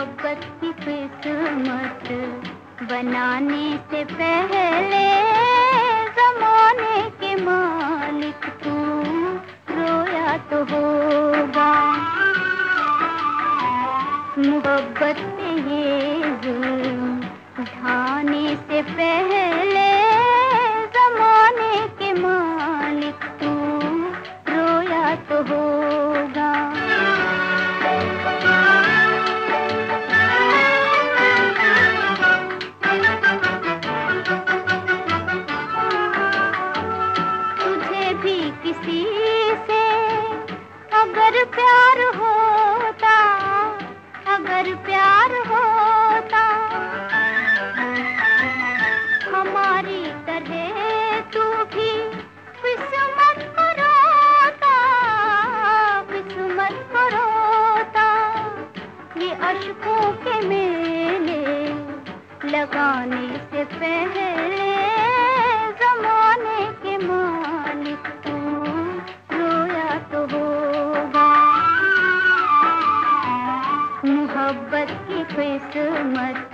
मोहब्बत की किस्मत बनाने से पहले जमाने के मालिक तू रोया तो होगा। मोहब्बत ये जुल्म, ढाने से पहले प्यार होता, अगर प्यार होता। हमारी तरह तू भी किस्मत को रोता किस्मत को ये अशकों के मेले लगाने से पहले, जमाने के मालिक किस्मत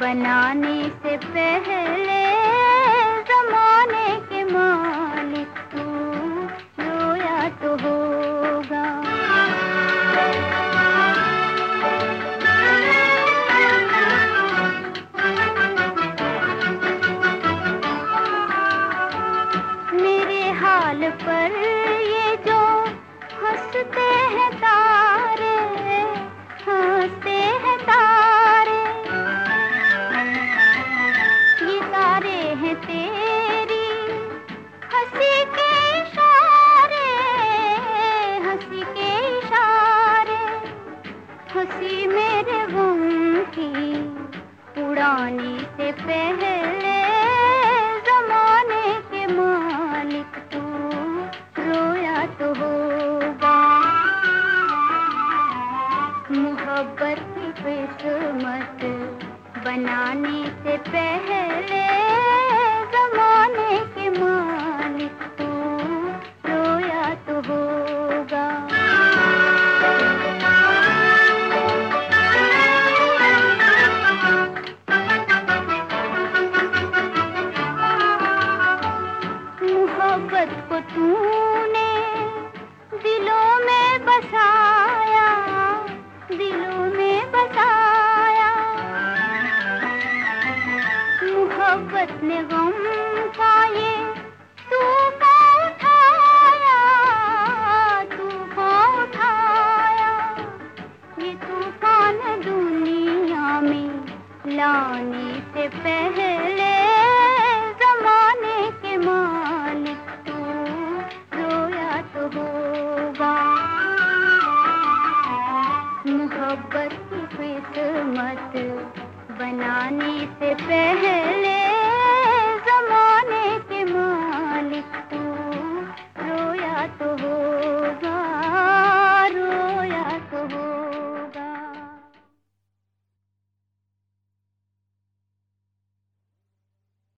बनाने से पहले जमाने के मालिक तू रोया तो होगा। मेरे हाल पर ये जो हँसते हैं तारे उड़ाने से पहले जमाने के मालिक तू। रोया तो होगा। मोहब्बत की किस्मत बनाने से पहले मोहब्बत को तूने दिलों में बसाया, दिलों में बसाया। मोहब्बत ने गम का ये तूफ़ान उठाया तूफ़ान उठाया। ये तूफ़ान दुनिया में लाने से पहले मोहब्बत की किस्मत बनाने से पहले